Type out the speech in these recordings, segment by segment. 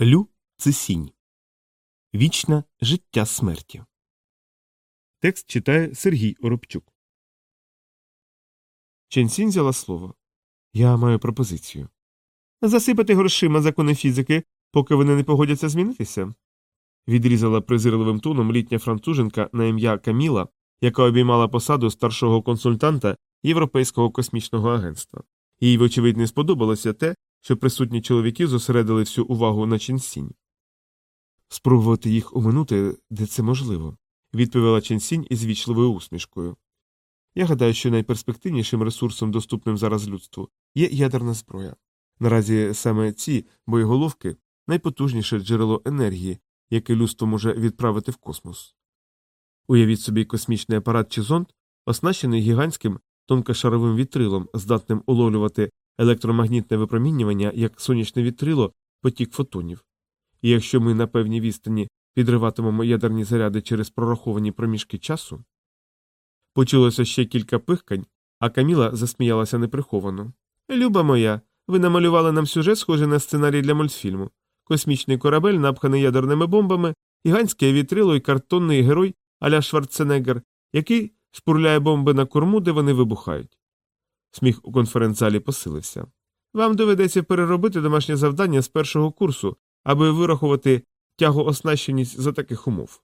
Лю це сінь. Вічне життя смерті. Текст читає Сергій Оробчук. Ченсінь взяла слово. Я маю пропозицію. Засипати грошима закони фізики, поки вони не погодяться змінитися. Відрізала презирливим тоном літня француженка на ім'я Каміла, яка обіймала посаду старшого консультанта Європейського космічного агентства. Їй, вочевидь, не сподобалося те, що присутні чоловіки зосередили всю увагу на Ченсінь. Спробувати їх оминути, де це можливо, відповіла Ченсінь із вічливою усмішкою. Я гадаю, що найперспективнішим ресурсом, доступним зараз людству, є ядерна зброя. Наразі саме ці боєголовки найпотужніше джерело енергії, яке людство може відправити в космос. Уявіть собі космічний апарат чи зонд, оснащений гігантським тонкошаровим вітрилом, здатним уловлювати електромагнітне випромінювання як сонячне вітрило, потік фотонів. І якщо ми на певній відстані підриватимемо ядерні заряди через прораховані проміжки часу. Почулося ще кілька пихкань, а Каміла засміялася неприховано. Люба моя, ви намалювали нам сюжет, схожий на сценарій для мультфільму. Космічний корабель, напханий ядерними бомбами, гігантське вітрило і картонний герой аля Шварценеггер, який шпурляє бомби на корму, де вони вибухають. Сміх у конференц-залі посилився. Вам доведеться переробити домашнє завдання з першого курсу, аби вирахувати тягооснащеність за таких умов.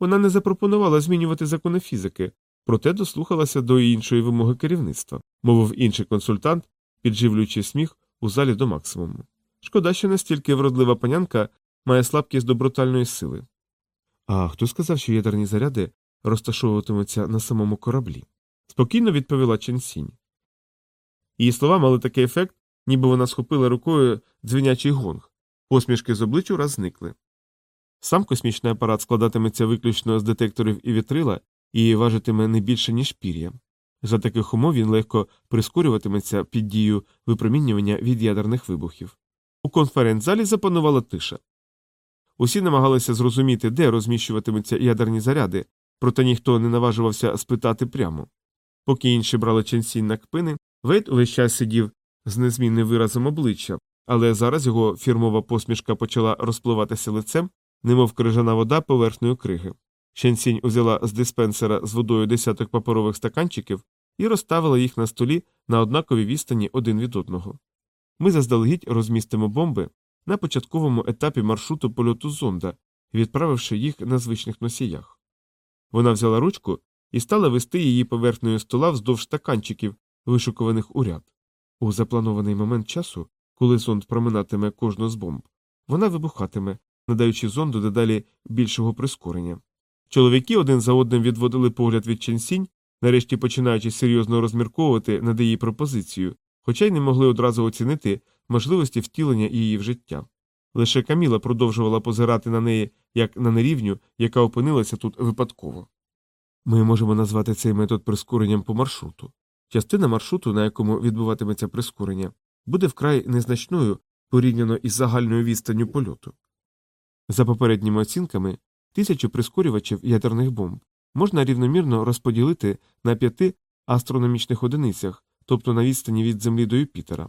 Вона не запропонувала змінювати закони фізики, проте дослухалася до іншої вимоги керівництва, мовив інший консультант, підживлюючи сміх у залі до максимуму. Шкода, що настільки вродлива панянка має слабкість до брутальної сили. А хто сказав, що ядерні заряди розташовуватимуться на самому кораблі? Спокійно відповіла Ченсінь. Її слова мали такий ефект, ніби вона схопила рукою дзвінячий гонг. Посмішки з обличчю раз зникли. Сам космічний апарат складатиметься виключно з детекторів і вітрила і важитиме не більше, ніж пір'я. За таких умов він легко прискорюватиметься під дією випромінювання від ядерних вибухів. У конференц-залі запанувала тиша. Усі намагалися зрозуміти, де розміщуватимуться ядерні заряди, проте ніхто не наважувався спитати прямо. Поки інші брали ченсінь на кпини, Вейт увесь час сидів з незмінним виразом обличчя, але зараз його фірмова посмішка почала розпливатися лицем, немов крижана вода поверхнею криги. Ченсінь узяла з диспенсера з водою десяток паперових стаканчиків і розставила їх на столі на однаковій відстані один від одного. Ми заздалегідь розмістимо бомби на початковому етапі маршруту польоту зонда, відправивши їх на звичних носіях. Вона взяла ручку і стала вести її поверхнею стола вздовж стаканчиків, вишукуваних у ряд. У запланований момент часу, коли зонд проминатиме кожну з бомб, вона вибухатиме, надаючи зонду дедалі більшого прискорення. Чоловіки один за одним відводили погляд від ченсінь, нарешті починаючи серйозно розмірковувати над її пропозицією, хоча й не могли одразу оцінити можливості втілення її в життя. Лише Каміла продовжувала позирати на неї як на нерівню, яка опинилася тут випадково. Ми можемо назвати цей метод прискоренням по маршруту. Частина маршруту, на якому відбуватиметься прискорення, буде вкрай незначною порівняно із загальною відстанню польоту. За попередніми оцінками, тисячу прискорювачів ядерних бомб можна рівномірно розподілити на п'яти астрономічних одиницях, тобто на відстані від Землі до Юпітера,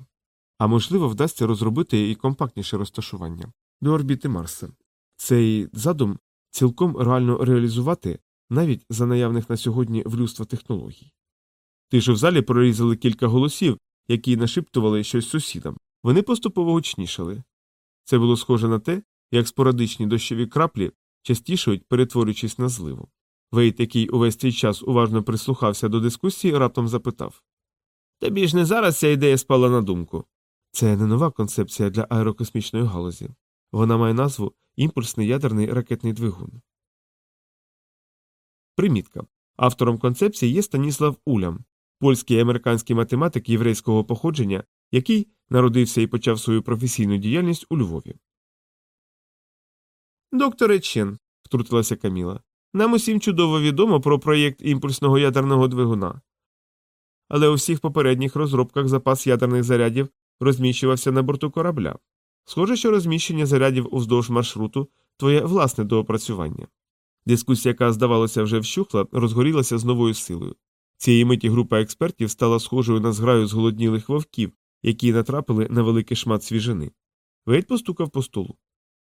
а можливо, вдасться розробити і компактніше розташування до орбіти Марса. Цей задум цілком реально реалізувати навіть за наявних на сьогодні в людства технологій. Тишу в залі прорізали кілька голосів, які нашіптували щось сусідам. Вони поступово гучнішали. Це було схоже на те, як спорадичні дощові краплі частішають, перетворюючись на зливу. Вейт, який увесь цей час уважно прислухався до дискусії, раптом запитав Тобі ж не зараз ця ідея спала на думку. Це не нова концепція для аерокосмічної галузі. Вона має назву імпульсний ядерний ракетний двигун. Примітка. Автором концепції є Станіслав Улям, польський і американський математик єврейського походження, який народився і почав свою професійну діяльність у Львові. Докторе Чен, втрутилася Каміла, нам усім чудово відомо про проєкт імпульсного ядерного двигуна. Але у всіх попередніх розробках запас ядерних зарядів розміщувався на борту корабля. Схоже, що розміщення зарядів уздовж маршруту твоє власне доопрацювання. Дискусія, яка, здавалося, вже вщухла, розгорілася з новою силою. Цієї миті група експертів стала схожою на зграю зголоднілих вовків, які натрапили на великий шмат свіжини. Вейт постукав по столу.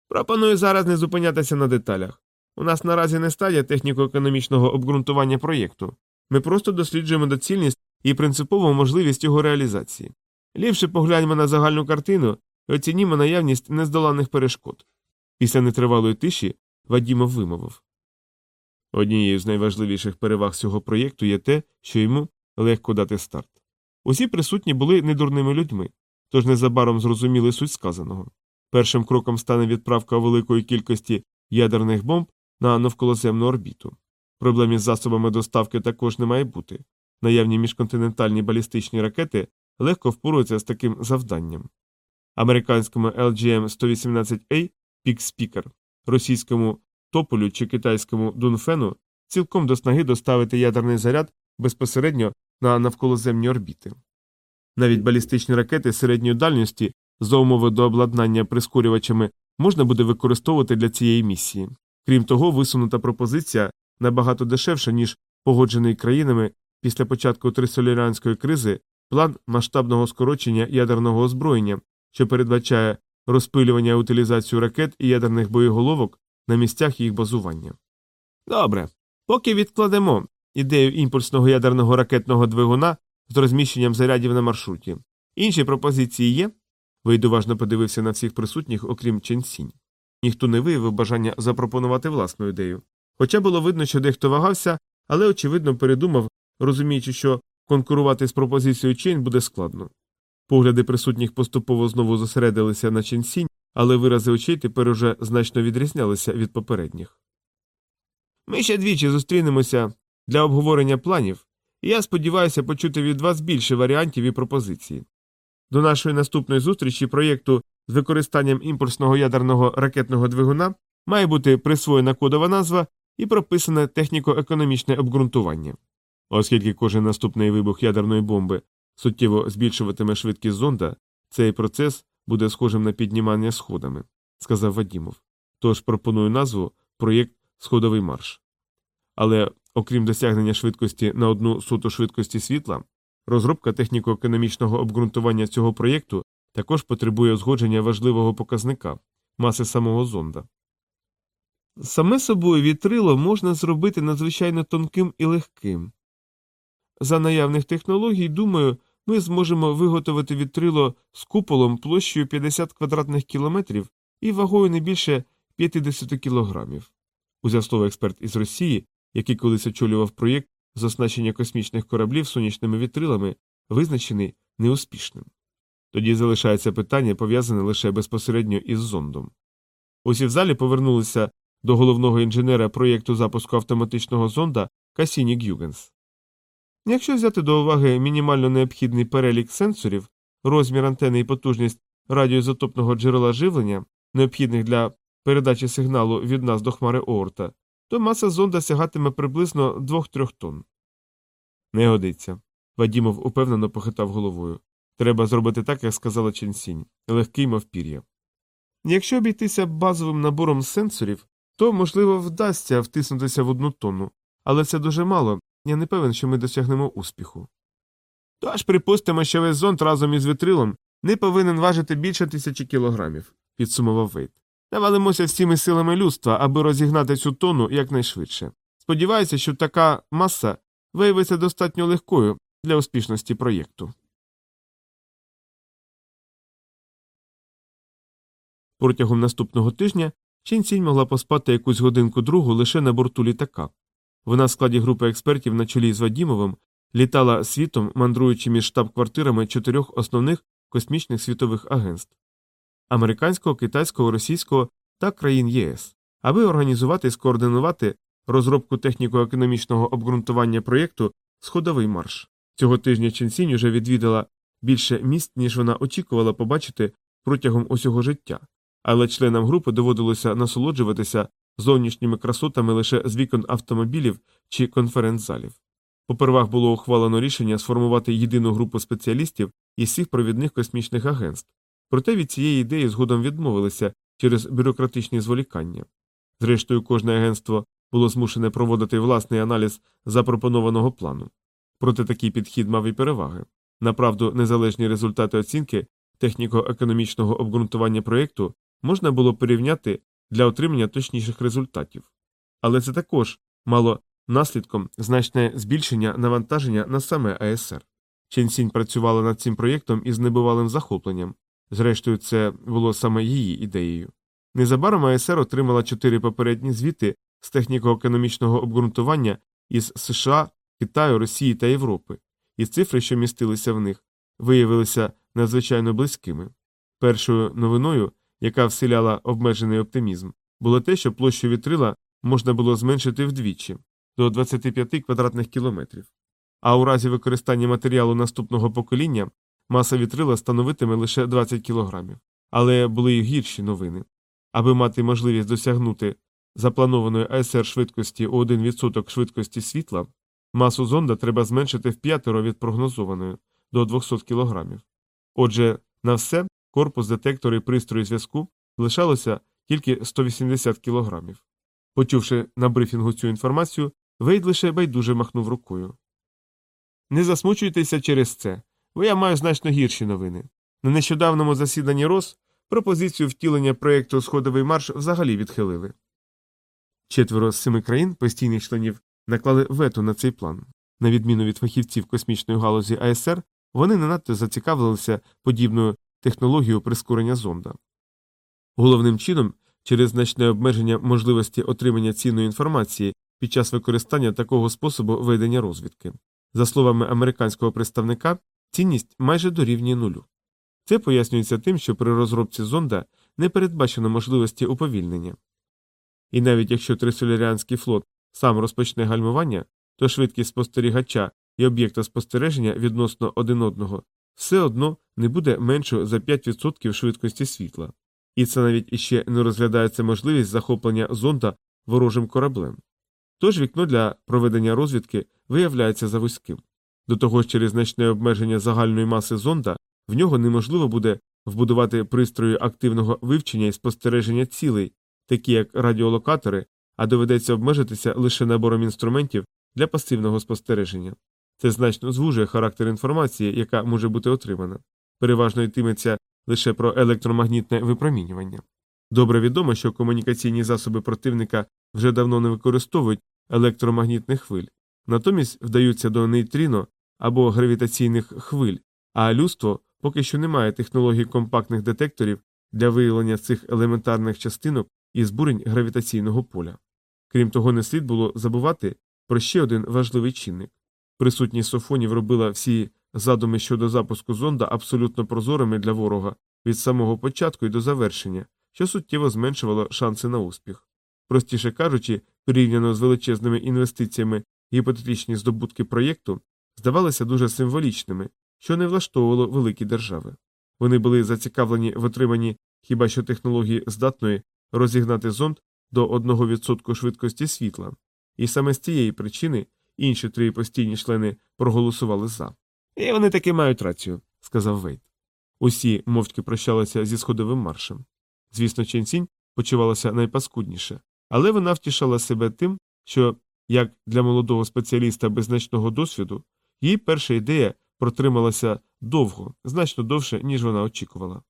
Пропоную зараз не зупинятися на деталях. У нас наразі не стадія техніко-економічного обґрунтування проєкту. Ми просто досліджуємо доцільність і принципову можливість його реалізації. Ліпше погляньмо на загальну картину і оцінімо наявність нездоланих перешкод. Після нетривалої тиші Вадімов вимовив. Однією з найважливіших переваг цього проєкту є те, що йому легко дати старт. Усі присутні були недурними людьми, тож незабаром зрозуміли суть сказаного. Першим кроком стане відправка великої кількості ядерних бомб на навколоземну орбіту. Проблем із засобами доставки також не має бути. Наявні міжконтинентальні балістичні ракети легко впоруються з таким завданням. Американському LGM-118A Пікспікер, російському тополю чи китайському дунфену цілком до снаги доставити ядерний заряд безпосередньо на навколоземні орбіти. Навіть балістичні ракети середньої дальності за умови до обладнання прискорювачами можна буде використовувати для цієї місії. Крім того, висунута пропозиція набагато дешевша, ніж погоджений країнами після початку трисоляріанської кризи план масштабного скорочення ядерного озброєння, що передбачає розпилювання і утилізацію ракет і ядерних боєголовок на місцях їх базування. Добре. Поки відкладемо ідею імпульсного ядерного ракетного двигуна з розміщенням зарядів на маршруті. Інші пропозиції є? Вейд уважно подивився на всіх присутніх, окрім Ченсінь. Ніхто не виявив бажання запропонувати власну ідею. Хоча було видно, що дехто вагався, але, очевидно, передумав, розуміючи, що конкурувати з пропозицією Чейн буде складно. Погляди присутніх поступово знову зосередилися на Ченсінь, але вирази очей тепер уже значно відрізнялися від попередніх. Ми ще двічі зустрінемося для обговорення планів, і я сподіваюся почути від вас більше варіантів і пропозицій. До нашої наступної зустрічі проєкту з використанням імпульсного ядерного ракетного двигуна має бути присвоєна кодова назва і прописане техніко-економічне обґрунтування. Оскільки кожен наступний вибух ядерної бомби суттєво збільшуватиме швидкість зонда, цей процес буде схожим на піднімання сходами, сказав Вадімов. Тож пропоную назву проєкт Сходовий марш. Але окрім досягнення швидкості на одну соту швидкості світла, розробка техніко-економічного обґрунтування цього проєкту також потребує узгодження важливого показника маси самого зонда. Саме собою вітрило можна зробити надзвичайно тонким і легким. За наявних технологій, думаю, ми зможемо виготовити вітрило з куполом площею 50 квадратних кілометрів і вагою не більше 50 кілограмів. Узяв слово експерт із Росії, який колись очолював проєкт з оснащення космічних кораблів сонячними вітрилами, визначений неуспішним. Тоді залишається питання, пов'язане лише безпосередньо із зондом. Усі в залі повернулися до головного інженера проєкту запуску автоматичного зонда Касіні Гюгенс. Якщо взяти до уваги мінімально необхідний перелік сенсорів, розмір антени і потужність радіоізотопного джерела живлення, необхідних для передачі сигналу від нас до хмари Оорта, то маса зонда сягатиме приблизно 2-3 тонн. Не годиться. Вадімов упевнено похитав головою. Треба зробити так, як сказала Ченсінь, легкий, мов пір'я. Якщо обійтися базовим набором сенсорів, то, можливо, вдасться втиснутися в одну тонну, але це дуже мало, я не певен, що ми досягнемо успіху. Тож припустимо, що весь зонд разом із вітрилом не повинен важити більше тисячі кілограмів, підсумував Вейт. Навалимося всіми силами людства, аби розігнати цю тонну якнайшвидше. Сподіваюся, що така маса виявиться достатньо легкою для успішності проєкту. Протягом наступного тижня Чінсінь могла поспати якусь годинку другу лише на борту літака. Вона в складі групи експертів на чолі з Вадімовим літала світом, мандруючи між штаб-квартирами чотирьох основних космічних світових агентств американського, китайського, російського та країн ЄС, аби організувати і скоординувати розробку техніко-економічного обґрунтування проєкту Сходовий марш. Цього тижня Ченсінь уже відвідала більше місць, ніж вона очікувала побачити протягом усього життя, але членам групи доводилося насолоджуватися зовнішніми красотами лише з вікон автомобілів чи конференц-залів. Попервах було ухвалено рішення сформувати єдину групу спеціалістів із всіх провідних космічних агентств, проте від цієї ідеї згодом відмовилися через бюрократичні зволікання. Зрештою, кожне агентство було змушене проводити власний аналіз запропонованого плану. Проте такий підхід мав і переваги. Направду, незалежні результати оцінки техніко-економічного обґрунтування проєкту можна було порівняти для отримання точніших результатів. Але це також мало наслідком значне збільшення навантаження на саме АСР. Ченсінь працювала над цим проєктом із небувалим захопленням. Зрештою, це було саме її ідеєю. Незабаром АСР отримала чотири попередні звіти з техніко-економічного обґрунтування із США, Китаю, Росії та Європи, і цифри, що містилися в них, виявилися надзвичайно близькими. Першою новиною, яка вселяла обмежений оптимізм, було те, що площу вітрила можна було зменшити вдвічі до 25 квадратних кілометрів. А у разі використання матеріалу наступного покоління маса вітрила становитиме лише 20 кілограмів. Але були й гірші новини. Аби мати можливість досягнути запланованої АСР швидкості у 1% швидкості світла, масу зонда треба зменшити в п'ятеро від прогнозованої до 200 кілограмів. Отже, на все корпус детектора і пристрої зв'язку лишалося тільки 180 кілограмів. Почувши на брифінгу цю інформацію, Вейд лише байдуже махнув рукою. Не засмучуйтеся через це, бо я маю значно гірші новини. На нещодавному засіданні РОС пропозицію втілення проєкту Сходовий марш взагалі відхилили. Четверо з семи країн, постійних членів, наклали вето на цей план. На відміну від фахівців космічної галузі АСР, вони не надто зацікавилися подібною технологією прискорення зонда. Головним чином, через значне обмеження можливості отримання цінної інформації під час використання такого способу ведення розвідки. За словами американського представника, цінність майже дорівнює нулю. Це пояснюється тим, що при розробці зонда не передбачено можливості уповільнення. І навіть якщо трисоляріанський флот сам розпочне гальмування, то швидкість спостерігача і об'єкта спостереження відносно один одного все одно не буде меншою за 5% швидкості світла. І це навіть іще не розглядається можливість захоплення зонда ворожим кораблем. Тож вікно для проведення розвідки виявляється завузьким. До того ж, через значне обмеження загальної маси зонда в нього неможливо буде вбудувати пристрої активного вивчення і спостереження цілей, такі як радіолокатори, а доведеться обмежитися лише набором інструментів для пасивного спостереження. Це значно звужує характер інформації, яка може бути отримана. Переважно йтиметься лише про електромагнітне випромінювання. Добре відомо, що комунікаційні засоби противника вже давно не використовують електромагнітних хвиль, натомість вдаються до нейтріно або гравітаційних хвиль, а людство поки що не має технологій компактних детекторів для виявлення цих елементарних частинок і збурень гравітаційного поля. Крім того, не слід було забувати про ще один важливий чинник. Присутність софонів робила всі задуми щодо запуску зонда абсолютно прозорими для ворога від самого початку і до завершення, що суттєво зменшувало шанси на успіх. Простіше кажучи, порівняно з величезними інвестиціями гіпотетичні здобутки проєкту здавалися дуже символічними, що не влаштовувало великі держави. Вони були зацікавлені в отриманні хіба що технології здатної розігнати зонд до 1% швидкості світла, і саме з цієї причини інші три постійні члени проголосували за. І вони таки мають рацію, сказав Вейт. Усі мовчки прощалися зі сходовим маршем. Звісно, Ченсінь почувалася найпаскудніше, але вона втішала себе тим, що, як для молодого спеціаліста без значного досвіду, її перша ідея протрималася довго, значно довше, ніж вона очікувала.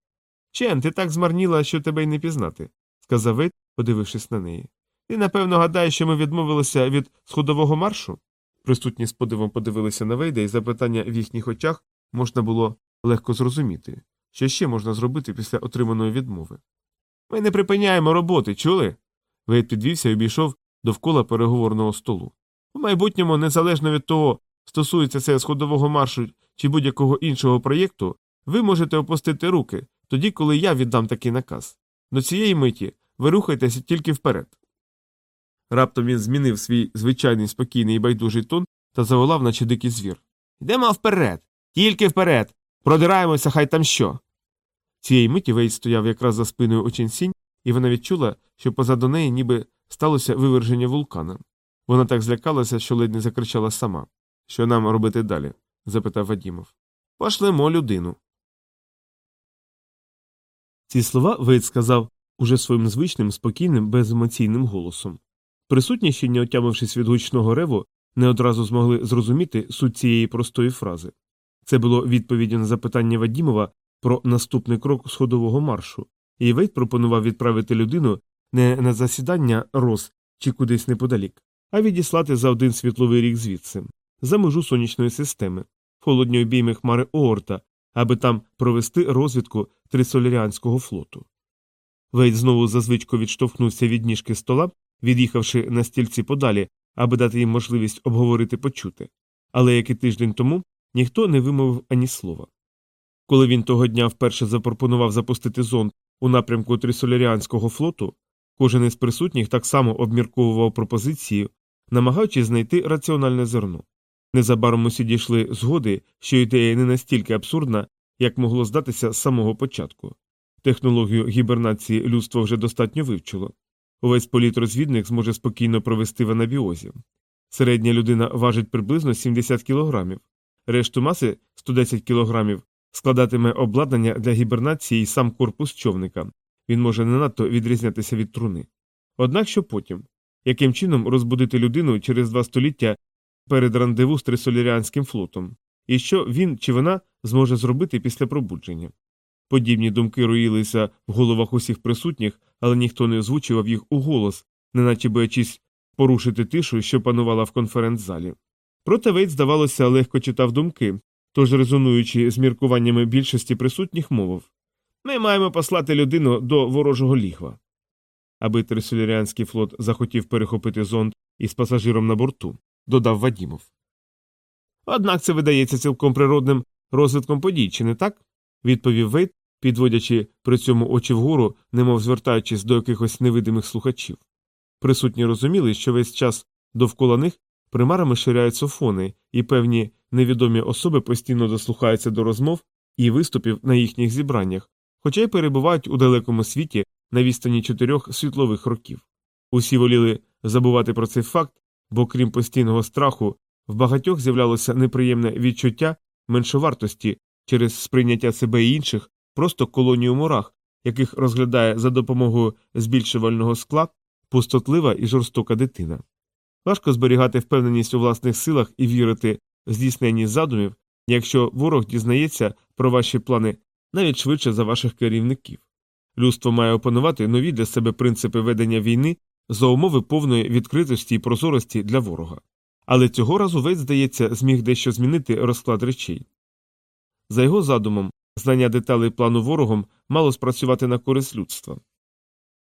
Чен, ти так змарніла, що тебе й не пізнати, сказав Вейт, подивившись на неї. Ти, напевно, гадаєш, що ми відмовилися від сходового маршу? Присутні з подивом подивилися на Вейда, і запитання в їхніх очах можна було легко зрозуміти, що ще можна зробити після отриманої відмови. Ми не припиняємо роботи, чули? Вейд підвівся і обійшов довкола переговорного столу. У майбутньому, незалежно від того, стосується це сходового маршу чи будь-якого іншого проєкту, ви можете опустити руки тоді, коли я віддам такий наказ. До цієї миті ви рухайтеся тільки вперед. Раптом він змінив свій звичайний спокійний і байдужий тон та заволав, наче дикий звір. Йдемо вперед, тільки вперед. Продираємося, хай там що. Цієї миті Вейт стояв якраз за спиною оченсінь, і вона відчула, що позаду неї ніби сталося виверження вулкана. Вона так злякалася, що ледь не закричала сама. Що нам робити далі? запитав Вадімов. Пошлемо людину. Ці слова Вейт сказав уже своїм звичним, спокійним, беземоційним голосом. Присутні, ще не отямившись від гучного реву, не одразу змогли зрозуміти суть цієї простої фрази. Це було відповіддю на запитання Вадімова про наступний крок сходового маршу, і Вейт пропонував відправити людину не на засідання роз чи кудись неподалік, а відіслати за один світловий рік звідси, за межу сонячної системи, в холодні обійми хмари Оорта, аби там провести розвідку трисоляріанського флоту. Вейт знову за звичку відштовхнувся від ніжки стола, від'їхавши на стільці подалі, аби дати їм можливість обговорити почути. Але як і тиждень тому ніхто не вимовив ані слова. Коли він того дня вперше запропонував запустити зонд у напрямку трисоляріанського флоту, кожен із присутніх так само обмірковував пропозицію, намагаючись знайти раціональне зерно. Незабаром усі дійшли згоди, що ідея не настільки абсурдна, як могло здатися з самого початку. Технологію гібернації людство вже достатньо вивчило. Увесь політ-розвідник зможе спокійно провести в анабіозі. Середня людина важить приблизно 70 кілограмів, решту маси 110 кілограмів складатиме обладнання для гібернації і сам корпус човника. Він може не надто відрізнятися від труни. Однак що потім? Яким чином розбудити людину через два століття перед рандеву з трисоляріанським флотом, і що він чи вона зможе зробити після пробудження? Подібні думки роїлися в головах усіх присутніх, але ніхто не озвучував їх у голос, неначе боячись порушити тишу, що панувала в конференц-залі. Проте Вейт, здавалося, легко читав думки, тож, резонуючи з міркуваннями більшості присутніх, мовив Ми маємо послати людину до ворожого лігва. Аби трисоляріанський флот захотів перехопити зонд із пасажиром на борту, додав Вадімов. Однак це видається цілком природним розвитком подій, чи не так? відповів Вейт, підводячи при цьому очі вгору, немов звертаючись до якихось невидимих слухачів. Присутні розуміли, що весь час довкола них примарами ширяють софони, і певні невідомі особи постійно дослухаються до розмов і виступів на їхніх зібраннях, хоча й перебувають у далекому світі на відстані чотирьох світлових років. Усі воліли забувати про цей факт, бо крім постійного страху, в багатьох з'являлося неприємне відчуття меншовартості через сприйняття себе і інших просто колонію мурах, яких розглядає за допомогою збільшувального скла пустотлива і жорстока дитина. Важко зберігати впевненість у власних силах і вірити в здійсненні задумів, якщо ворог дізнається про ваші плани навіть швидше за ваших керівників. Людство має опанувати нові для себе принципи ведення війни за умови повної відкритості і прозорості для ворога. Але цього разу Вейт, здається, зміг дещо змінити розклад речей. За його задумом, знання деталей плану ворогом мало спрацювати на користь людства.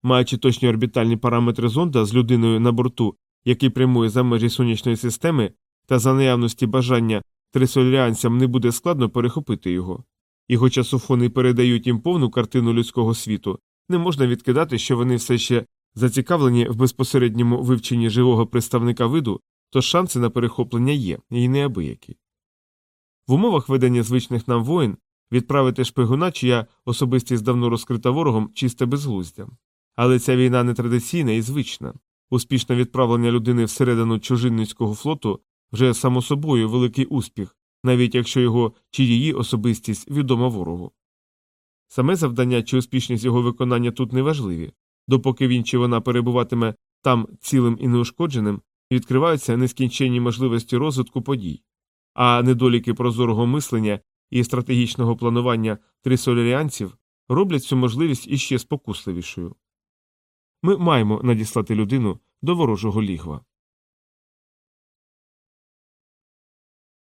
Маючи точні орбітальні параметри зонда з людиною на борту, який прямує за межі сонячної системи, та за наявності бажання трисоляріанцям не буде складно перехопити його. І хоча суфони передають їм повну картину людського світу, не можна відкидати, що вони все ще зацікавлені в безпосередньому вивченні живого представника виду, то шанси на перехоплення є, і неабиякі. В умовах ведення звичних нам воїн відправити шпигуна, чия особистість давно розкрита ворогом, чисте безглуздя. Але ця війна не традиційна і звична. Успішне відправлення людини всередину чужинницького флоту вже само собою великий успіх, навіть якщо його чи її особистість відома ворогу. Саме завдання чи успішність його виконання тут не важливі, допоки він чи вона перебуватиме там цілим і неушкодженим, відкриваються нескінченні можливості розвитку подій, а недоліки прозорого мислення і стратегічного планування трисоляріанців роблять цю можливість іще спокусливішою. Ми маємо надіслати людину до ворожого лігва.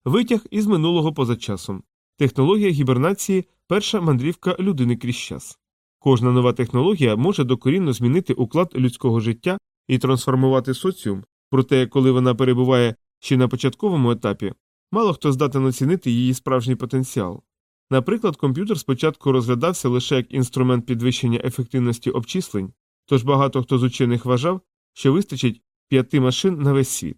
Витяг із минулого поза часом. Технологія гібернації перша мандрівка людини крізь час. Кожна нова технологія може докорінно змінити уклад людського життя і трансформувати соціум, проте, коли вона перебуває ще на початковому етапі, мало хто здатен оцінити її справжній потенціал. Наприклад, комп'ютер спочатку розглядався лише як інструмент підвищення ефективності обчислень, тож багато хто з учених вважав, що вистачить п'яти машин на весь світ.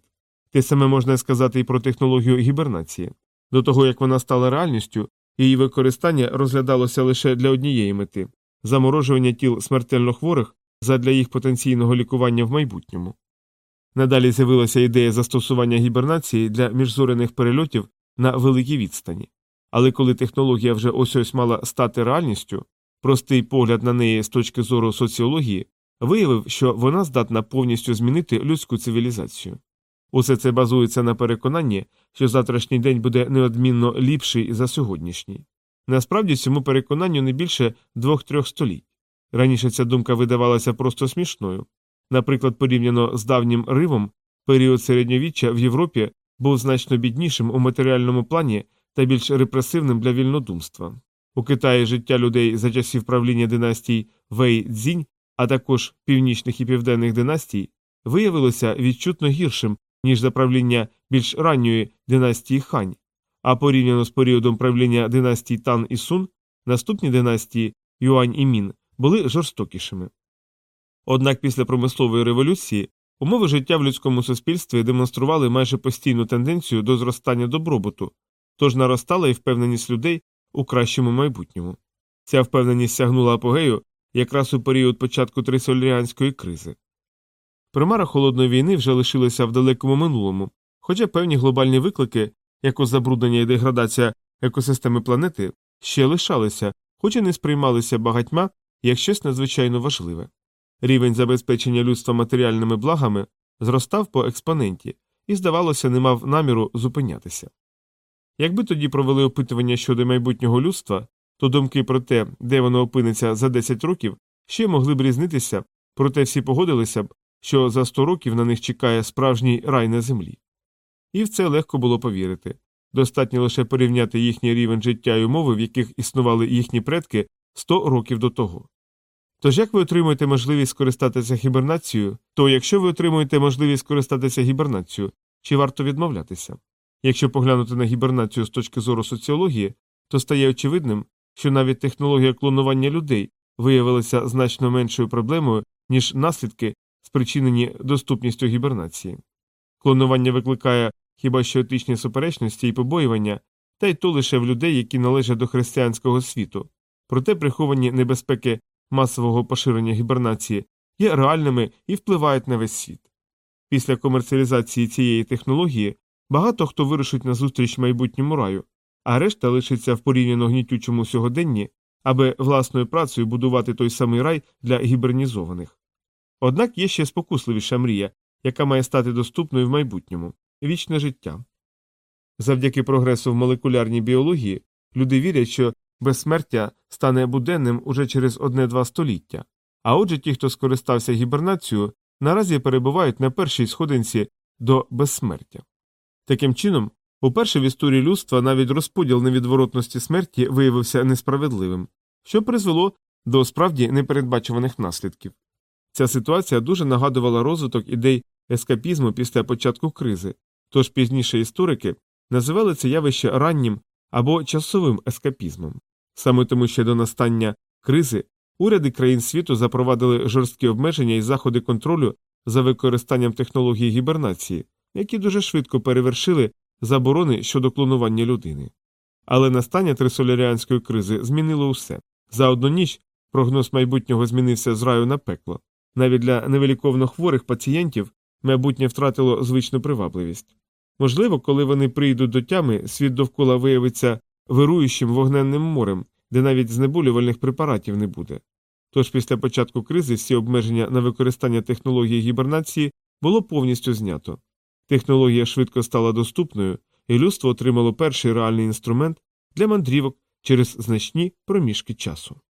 Те саме можна сказати і про технологію гібернації. До того як вона стала реальністю, її використання розглядалося лише для однієї мети заморожування тіл смертельно хворих задля їх потенційного лікування в майбутньому. Надалі з'явилася ідея застосування гібернації для міжзоряних перельотів на великій відстані. Але коли технологія вже ось ось мала стати реальністю, простий погляд на неї з точки зору соціології виявив, що вона здатна повністю змінити людську цивілізацію. Усе це базується на переконанні, що завтрашній день буде неодмінно ліпший за сьогоднішній. Насправді цьому переконанню не більше двох-трьох століть. Раніше ця думка видавалася просто смішною. Наприклад, порівняно з давнім ривом, період середньовіччя в Європі був значно біднішим у матеріальному плані та більш репресивним для вільнодумства. У Китаї життя людей за часів правління династій Вей Цзінь, а також північних і південних династій, виявилося відчутно гіршим, ніж за правління більш ранньої династії Хань, а порівняно з періодом правління династій Тан і Сун, наступні династії Юань і Мін були жорстокішими. Однак після промислової революції умови життя в людському суспільстві демонстрували майже постійну тенденцію до зростання добробуту, тож наростала і впевненість людей у кращому майбутньому. Ця впевненість сягнула апогею якраз у період початку трисоляріанської кризи. Примара холодної війни вже лишилася в далекому минулому, хоча певні глобальні виклики, як забруднення і деградація екосистеми планети, ще лишалися, хоч і не сприймалися багатьма як щось надзвичайно важливе. Рівень забезпечення людства матеріальними благами зростав по експоненті і, здавалося, не мав наміру зупинятися. Якби тоді провели опитування щодо майбутнього людства, то думки про те, де воно опиниться за 10 років, ще могли б різнитися, проте всі погодилися б, що за 100 років на них чекає справжній рай на землі. І в це легко було повірити. Достатньо лише порівняти їхній рівень життя і умови, в яких існували їхні предки 100 років до того. Тож як ви отримуєте можливість скористатися гібернацією, то якщо ви отримуєте можливість скористатися гібернацією, чи варто відмовлятися? Якщо поглянути на гібернацію з точки зору соціології, то стає очевидним, що навіть технологія клонування людей виявилася значно меншою проблемою, ніж наслідки, спричинені доступністю гібернації. Клонування викликає хіба що етичні суперечності і побоювання, та й то лише в людей, які належать до християнського світу, проте приховані небезпеки масового поширення гібернації є реальними і впливають на весь світ. Після комерціалізації цієї технології багато хто вирушить на зустріч майбутньому раю, а решта лишиться в порівняно гнітючому сьогоденні, аби власною працею будувати той самий рай для гібернізованих. Однак є ще спокусливіша мрія, яка має стати доступною в майбутньому вічне життя. Завдяки прогресу в молекулярній біології люди вірять, що безсмертя стане буденним уже через одне-два століття, а отже ті, хто скористався гібернацією, наразі перебувають на першій сходинці до безсмертя. Таким чином, уперше в історії людства навіть розподіл невідворотності смерті виявився несправедливим, що призвело до справді непередбачуваних наслідків. Ця ситуація дуже нагадувала розвиток ідей ескапізму після початку кризи, тож пізніше історики називали це явище раннім або часовим ескапізмом. Саме тому ще до настання кризи уряди країн світу запровадили жорсткі обмеження і заходи контролю за використанням технології гібернації, які дуже швидко перевершили заборони щодо клонування людини. Але настання трисоляріанської кризи змінило усе. За одну ніч прогноз майбутнього змінився з раю на пекло. Навіть для невеликовно хворих пацієнтів майбутнє втратило звичну привабливість. Можливо, коли вони прийдуть до тями, світ довкола виявиться вируючим вогненним морем, де навіть знеболювальних препаратів не буде. Тож після початку кризи всі обмеження на використання технології гібернації було повністю знято. Технологія швидко стала доступною, і людство отримало перший реальний інструмент для мандрівок через значні проміжки часу.